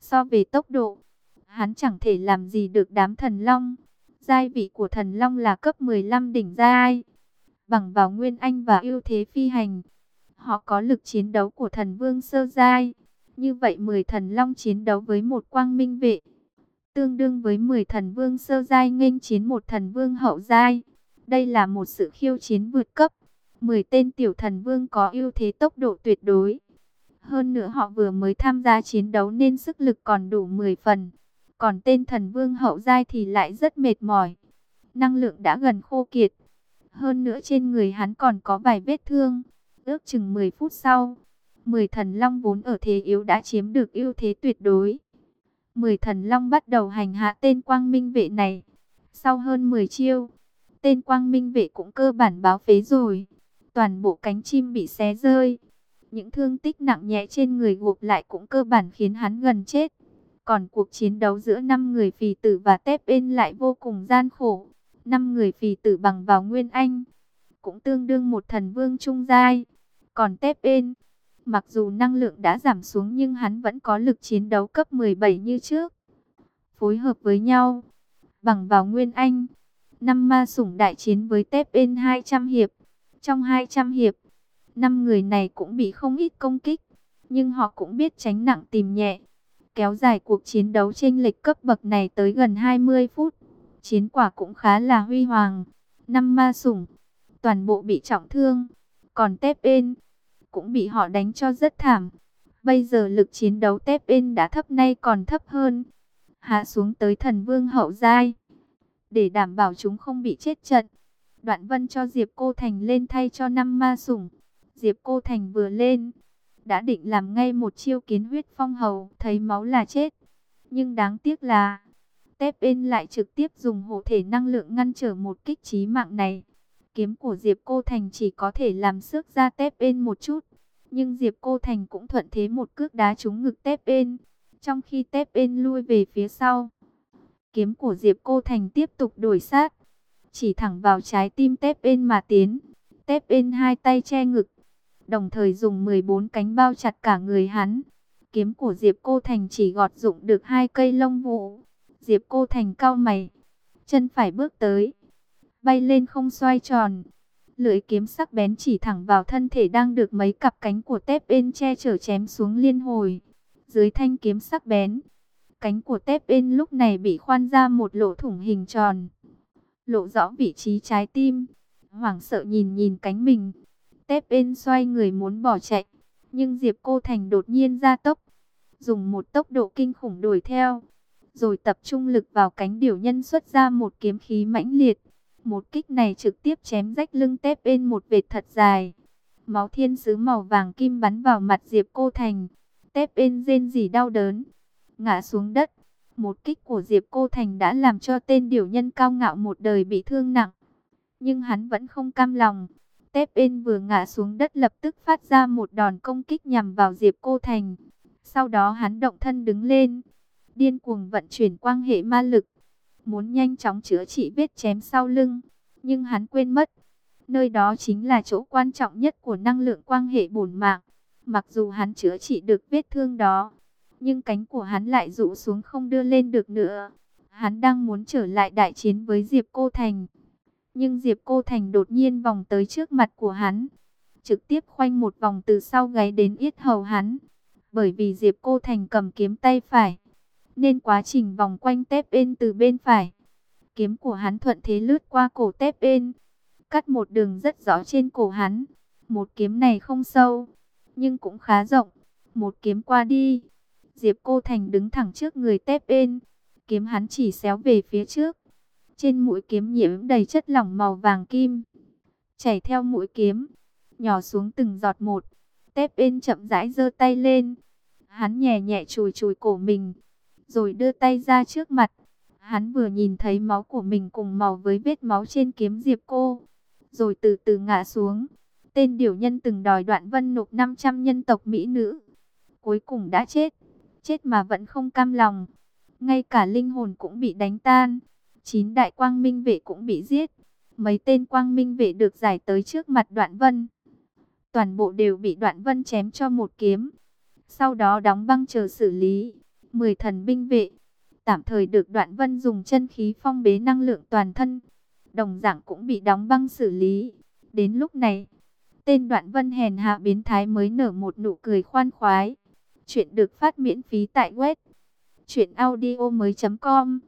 So về tốc độ, hắn chẳng thể làm gì được đám thần long. Giai vị của thần long là cấp 15 đỉnh giai. Bằng vào nguyên anh và ưu thế phi hành, họ có lực chiến đấu của thần vương sơ giai. Như vậy 10 thần long chiến đấu với một quang minh vệ, tương đương với 10 thần vương sơ giai nghênh chiến một thần vương hậu giai. Đây là một sự khiêu chiến vượt cấp. 10 tên tiểu thần vương có ưu thế tốc độ tuyệt đối. Hơn nữa họ vừa mới tham gia chiến đấu nên sức lực còn đủ 10 phần. Còn tên thần vương hậu giai thì lại rất mệt mỏi. Năng lượng đã gần khô kiệt. Hơn nữa trên người hắn còn có vài vết thương. Ước chừng 10 phút sau, 10 thần long vốn ở thế yếu đã chiếm được ưu thế tuyệt đối. 10 thần long bắt đầu hành hạ tên quang minh vệ này. Sau hơn 10 chiêu, tên quang minh vệ cũng cơ bản báo phế rồi. Toàn bộ cánh chim bị xé rơi. Những thương tích nặng nhẹ trên người gộp lại cũng cơ bản khiến hắn gần chết. Còn cuộc chiến đấu giữa 5 người phì tử và tép bên lại vô cùng gian khổ. 5 người phì tử bằng vào Nguyên Anh. Cũng tương đương một thần vương trung giai. Còn tép bên, mặc dù năng lượng đã giảm xuống nhưng hắn vẫn có lực chiến đấu cấp 17 như trước. Phối hợp với nhau, bằng vào Nguyên Anh. Năm ma sủng đại chiến với tép bên 200 hiệp. Trong 200 hiệp, năm người này cũng bị không ít công kích. Nhưng họ cũng biết tránh nặng tìm nhẹ kéo dài cuộc chiến đấu chênh lệch cấp bậc này tới gần 20 phút. Chiến quả cũng khá là huy hoàng. Năm ma sủng, toàn bộ bị trọng thương. Còn Tép Ên, cũng bị họ đánh cho rất thảm. Bây giờ lực chiến đấu Tép Ên đã thấp nay còn thấp hơn. Hạ xuống tới thần vương hậu giai. Để đảm bảo chúng không bị chết trận. Đoạn vân cho Diệp Cô Thành lên thay cho năm ma sủng. Diệp Cô Thành vừa lên đã định làm ngay một chiêu kiến huyết phong hầu, thấy máu là chết. Nhưng đáng tiếc là, Tép In lại trực tiếp dùng hộ thể năng lượng ngăn trở một kích trí mạng này. Kiếm của Diệp Cô Thành chỉ có thể làm xước ra Tép In một chút, nhưng Diệp Cô Thành cũng thuận thế một cước đá trúng ngực Tép In. trong khi Tép In lui về phía sau. Kiếm của Diệp Cô Thành tiếp tục đổi sát, chỉ thẳng vào trái tim Tép Ên mà tiến. Tép Ên hai tay che ngực, đồng thời dùng 14 cánh bao chặt cả người hắn. Kiếm của Diệp Cô Thành chỉ gọt dụng được hai cây lông vũ. Diệp Cô Thành cao mày, chân phải bước tới, bay lên không xoay tròn. Lưỡi kiếm sắc bén chỉ thẳng vào thân thể đang được mấy cặp cánh của tép bên che chở chém xuống liên hồi. Dưới thanh kiếm sắc bén, cánh của tép bên lúc này bị khoan ra một lỗ thủng hình tròn. Lộ rõ vị trí trái tim. Hoảng sợ nhìn nhìn cánh mình, Tép bên xoay người muốn bỏ chạy, nhưng Diệp Cô Thành đột nhiên ra tốc, dùng một tốc độ kinh khủng đuổi theo, rồi tập trung lực vào cánh điều nhân xuất ra một kiếm khí mãnh liệt. Một kích này trực tiếp chém rách lưng tép bên một vệt thật dài. Máu thiên sứ màu vàng kim bắn vào mặt Diệp Cô Thành. Tép bên rên rỉ đau đớn, ngã xuống đất. Một kích của Diệp Cô Thành đã làm cho tên điều nhân cao ngạo một đời bị thương nặng. Nhưng hắn vẫn không cam lòng. Tép in vừa ngã xuống đất lập tức phát ra một đòn công kích nhằm vào Diệp Cô Thành. Sau đó hắn động thân đứng lên, điên cuồng vận chuyển quang hệ ma lực, muốn nhanh chóng chữa trị vết chém sau lưng. Nhưng hắn quên mất, nơi đó chính là chỗ quan trọng nhất của năng lượng quang hệ bổn mạng. Mặc dù hắn chữa trị được vết thương đó, nhưng cánh của hắn lại rụ xuống không đưa lên được nữa. Hắn đang muốn trở lại đại chiến với Diệp Cô Thành. Nhưng Diệp Cô Thành đột nhiên vòng tới trước mặt của hắn. Trực tiếp khoanh một vòng từ sau gáy đến yết hầu hắn. Bởi vì Diệp Cô Thành cầm kiếm tay phải. Nên quá trình vòng quanh tép bên từ bên phải. Kiếm của hắn thuận thế lướt qua cổ tép bên. Cắt một đường rất rõ trên cổ hắn. Một kiếm này không sâu. Nhưng cũng khá rộng. Một kiếm qua đi. Diệp Cô Thành đứng thẳng trước người tép bên. Kiếm hắn chỉ xéo về phía trước trên mũi kiếm nhiễm đầy chất lỏng màu vàng kim. Chảy theo mũi kiếm, nhỏ xuống từng giọt một. Tép bên chậm rãi giơ tay lên. Hắn nhẹ nhẹ chùi chùi cổ mình, rồi đưa tay ra trước mặt. Hắn vừa nhìn thấy máu của mình cùng màu với vết máu trên kiếm diệp cô. Rồi từ từ ngã xuống. Tên điều nhân từng đòi đoạn vân nộp 500 nhân tộc Mỹ nữ. Cuối cùng đã chết. Chết mà vẫn không cam lòng. Ngay cả linh hồn cũng bị đánh tan chín đại quang minh vệ cũng bị giết. Mấy tên quang minh vệ được giải tới trước mặt đoạn vân. Toàn bộ đều bị đoạn vân chém cho một kiếm. sau đó đóng băng chờ xử lý. Mười thần binh vệ, tạm thời được đoạn vân dùng chân khí phong bế năng lượng toàn thân. Đồng dạng cũng bị đóng băng xử lý. Đến lúc này, tên đoạn vân hèn hạ biến thái mới nở một nụ cười khoan khoái. Chuyện được phát miễn phí tại web truyệnaudiomoi.com.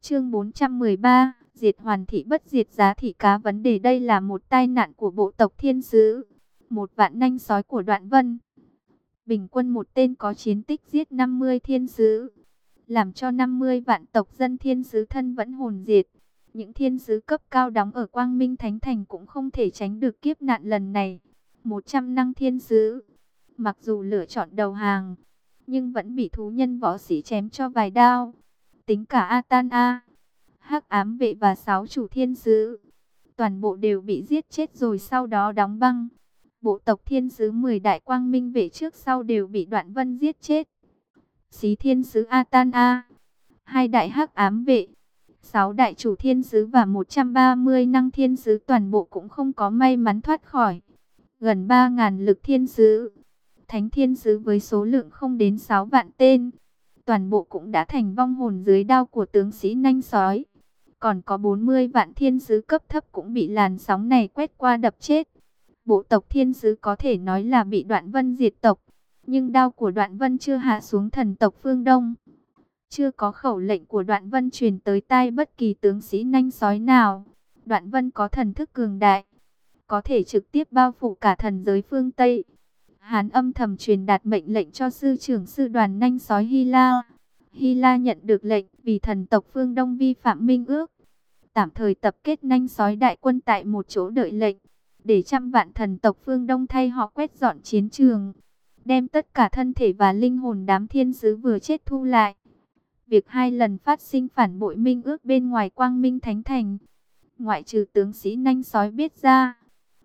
Chương 413, diệt hoàn thị bất diệt giá thị cá vấn đề đây là một tai nạn của bộ tộc Thiên sứ, một vạn nanh sói của Đoạn Vân. Bình quân một tên có chiến tích giết 50 thiên sứ, làm cho 50 vạn tộc dân thiên sứ thân vẫn hồn diệt. Những thiên sứ cấp cao đóng ở Quang Minh Thánh Thành cũng không thể tránh được kiếp nạn lần này. 100 năng thiên sứ, mặc dù lựa chọn đầu hàng, nhưng vẫn bị thú nhân võ sĩ chém cho vài đao. Tính cả Atana, Hắc ám vệ và sáu chủ thiên sứ, toàn bộ đều bị giết chết rồi sau đó đóng băng. Bộ tộc thiên sứ 10 đại quang minh vệ trước sau đều bị đoạn vân giết chết. Xí thiên sứ Atana, hai đại hắc ám vệ, sáu đại chủ thiên sứ và 130 năng thiên sứ toàn bộ cũng không có may mắn thoát khỏi. Gần 3.000 lực thiên sứ, thánh thiên sứ với số lượng không đến 6 vạn tên. Toàn bộ cũng đã thành vong hồn dưới đao của tướng sĩ nanh sói. Còn có 40 vạn thiên sứ cấp thấp cũng bị làn sóng này quét qua đập chết. Bộ tộc thiên sứ có thể nói là bị đoạn vân diệt tộc. Nhưng đao của đoạn vân chưa hạ xuống thần tộc phương Đông. Chưa có khẩu lệnh của đoạn vân truyền tới tai bất kỳ tướng sĩ nanh sói nào. Đoạn vân có thần thức cường đại. Có thể trực tiếp bao phủ cả thần giới phương Tây. Hán âm thầm truyền đạt mệnh lệnh cho sư trưởng sư đoàn nhanh sói Hy La. Hy La nhận được lệnh vì thần tộc phương Đông vi phạm minh ước. Tạm thời tập kết nhanh sói đại quân tại một chỗ đợi lệnh. Để trăm vạn thần tộc phương Đông thay họ quét dọn chiến trường. Đem tất cả thân thể và linh hồn đám thiên sứ vừa chết thu lại. Việc hai lần phát sinh phản bội minh ước bên ngoài quang minh thánh thành. Ngoại trừ tướng sĩ nhanh sói biết ra.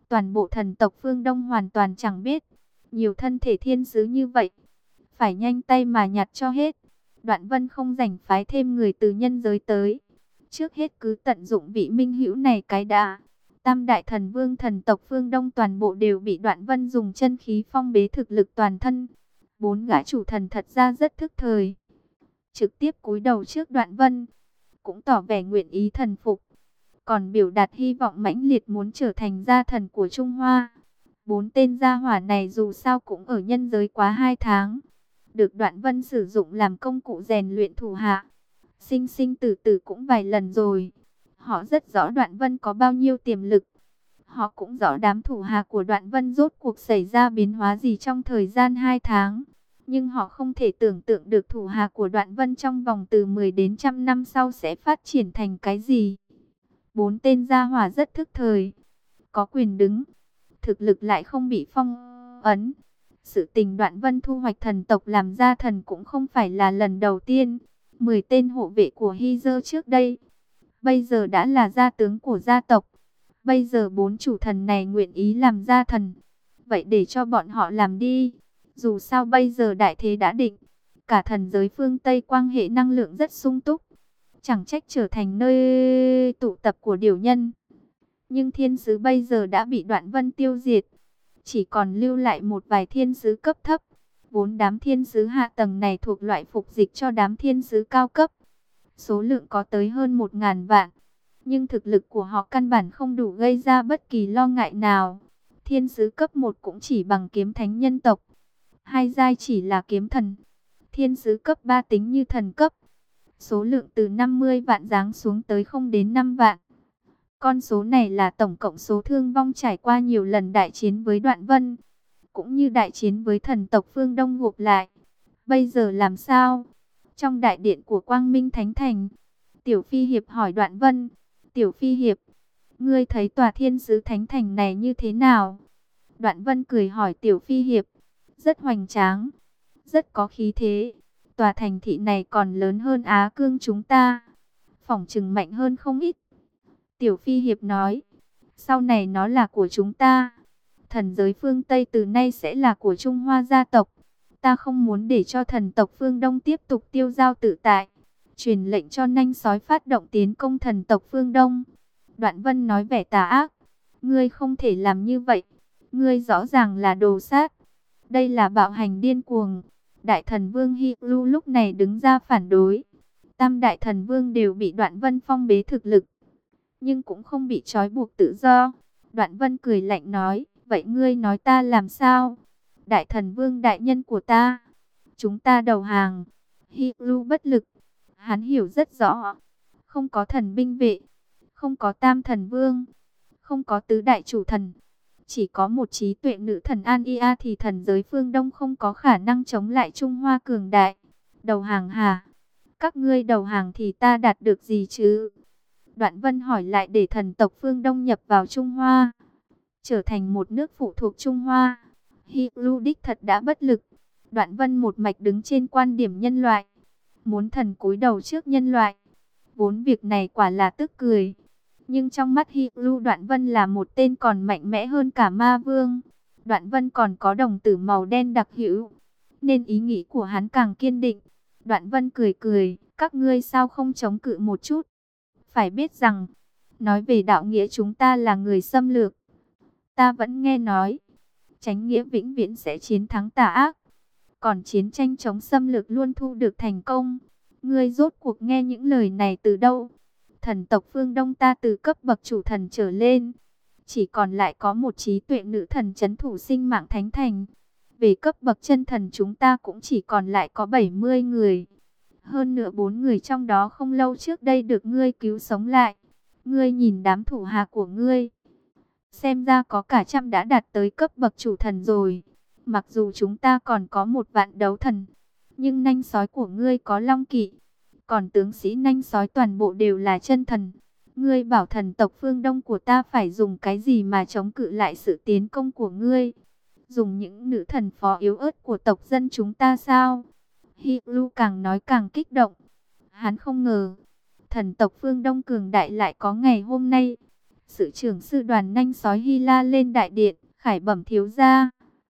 Toàn bộ thần tộc phương Đông hoàn toàn chẳng biết nhiều thân thể thiên sứ như vậy, phải nhanh tay mà nhặt cho hết. Đoạn vân không rảnh phái thêm người từ nhân giới tới. Trước hết cứ tận dụng vị minh hữu này cái đã. Tam đại thần vương thần tộc phương Đông toàn bộ đều bị đoạn vân dùng chân khí phong bế thực lực toàn thân. Bốn gã chủ thần thật ra rất thức thời. Trực tiếp cúi đầu trước đoạn vân. Cũng tỏ vẻ nguyện ý thần phục. Còn biểu đạt hy vọng mãnh liệt muốn trở thành gia thần của Trung Hoa. Bốn tên gia hỏa này dù sao cũng ở nhân giới quá hai tháng. Được đoạn vân sử dụng làm công cụ rèn luyện thủ hạ. Sinh sinh tử tử cũng vài lần rồi. Họ rất rõ đoạn vân có bao nhiêu tiềm lực. Họ cũng rõ đám thủ hạ của đoạn vân rốt cuộc xảy ra biến hóa gì trong thời gian hai tháng. Nhưng họ không thể tưởng tượng được thủ hạ của đoạn vân trong vòng từ 10 đến trăm năm sau sẽ phát triển thành cái gì. Bốn tên gia hỏa rất thức thời. Có quyền đứng thực lực lại không bị phong ấn. Sự tình đoạn vân thu hoạch thần tộc làm ra thần cũng không phải là lần đầu tiên. Mười tên hộ vệ của Hy Dơ trước đây, bây giờ đã là gia tướng của gia tộc. Bây giờ bốn chủ thần này nguyện ý làm gia thần. Vậy để cho bọn họ làm đi. Dù sao bây giờ đại thế đã định. Cả thần giới phương Tây quang hệ năng lượng rất sung túc. Chẳng trách trở thành nơi tụ tập của điều nhân. Nhưng thiên sứ bây giờ đã bị đoạn vân tiêu diệt. Chỉ còn lưu lại một vài thiên sứ cấp thấp. Vốn đám thiên sứ hạ tầng này thuộc loại phục dịch cho đám thiên sứ cao cấp. Số lượng có tới hơn một ngàn vạn. Nhưng thực lực của họ căn bản không đủ gây ra bất kỳ lo ngại nào. Thiên sứ cấp 1 cũng chỉ bằng kiếm thánh nhân tộc. Hai giai chỉ là kiếm thần. Thiên sứ cấp 3 tính như thần cấp. Số lượng từ 50 vạn giáng xuống tới không đến 5 vạn. Con số này là tổng cộng số thương vong trải qua nhiều lần đại chiến với Đoạn Vân, cũng như đại chiến với thần tộc phương Đông gộp lại. Bây giờ làm sao? Trong đại điện của Quang Minh Thánh Thành, Tiểu Phi Hiệp hỏi Đoạn Vân, Tiểu Phi Hiệp, ngươi thấy tòa thiên sứ Thánh Thành này như thế nào? Đoạn Vân cười hỏi Tiểu Phi Hiệp, rất hoành tráng, rất có khí thế. Tòa thành thị này còn lớn hơn Á Cương chúng ta, phòng trừng mạnh hơn không ít. Tiểu Phi Hiệp nói, sau này nó là của chúng ta. Thần giới phương Tây từ nay sẽ là của Trung Hoa gia tộc. Ta không muốn để cho thần tộc phương Đông tiếp tục tiêu giao tự tại. Truyền lệnh cho nanh sói phát động tiến công thần tộc phương Đông. Đoạn Vân nói vẻ tà ác. Ngươi không thể làm như vậy. Ngươi rõ ràng là đồ sát. Đây là bạo hành điên cuồng. Đại thần vương Hy Lu lúc này đứng ra phản đối. Tam đại thần vương đều bị đoạn vân phong bế thực lực. Nhưng cũng không bị trói buộc tự do. Đoạn vân cười lạnh nói. Vậy ngươi nói ta làm sao? Đại thần vương đại nhân của ta. Chúng ta đầu hàng. Hi Lu bất lực. Hắn hiểu rất rõ. Không có thần binh vệ. Không có tam thần vương. Không có tứ đại chủ thần chỉ có một trí tuệ nữ thần An Ia thì thần giới phương Đông không có khả năng chống lại Trung Hoa cường đại. Đầu hàng hà? Các ngươi đầu hàng thì ta đạt được gì chứ? Đoạn Vân hỏi lại để thần tộc phương Đông nhập vào Trung Hoa. Trở thành một nước phụ thuộc Trung Hoa. Hi Lưu Đích thật đã bất lực. Đoạn Vân một mạch đứng trên quan điểm nhân loại. Muốn thần cúi đầu trước nhân loại. Vốn việc này quả là tức cười. Nhưng trong mắt Hi Lưu Đoạn Vân là một tên còn mạnh mẽ hơn cả ma vương. Đoạn Vân còn có đồng tử màu đen đặc hữu. Nên ý nghĩ của hắn càng kiên định. Đoạn Vân cười cười, các ngươi sao không chống cự một chút. Phải biết rằng, nói về đạo nghĩa chúng ta là người xâm lược. Ta vẫn nghe nói, tránh nghĩa vĩnh viễn sẽ chiến thắng tà ác. Còn chiến tranh chống xâm lược luôn thu được thành công. Ngươi rốt cuộc nghe những lời này từ đâu? thần tộc phương Đông ta từ cấp bậc chủ thần trở lên. Chỉ còn lại có một trí tuệ nữ thần chấn thủ sinh mạng thánh thành. Về cấp bậc chân thần chúng ta cũng chỉ còn lại có 70 người. Hơn nữa bốn người trong đó không lâu trước đây được ngươi cứu sống lại. Ngươi nhìn đám thủ hạ của ngươi. Xem ra có cả trăm đã đạt tới cấp bậc chủ thần rồi. Mặc dù chúng ta còn có một vạn đấu thần. Nhưng nanh sói của ngươi có long kỵ còn tướng sĩ nanh sói toàn bộ đều là chân thần. Ngươi bảo thần tộc phương Đông của ta phải dùng cái gì mà chống cự lại sự tiến công của ngươi? Dùng những nữ thần phó yếu ớt của tộc dân chúng ta sao? Hi Lu càng nói càng kích động. Hắn không ngờ, thần tộc phương Đông cường đại lại có ngày hôm nay. Sự trưởng sư đoàn nhanh sói Hy La lên đại điện, khải bẩm thiếu gia.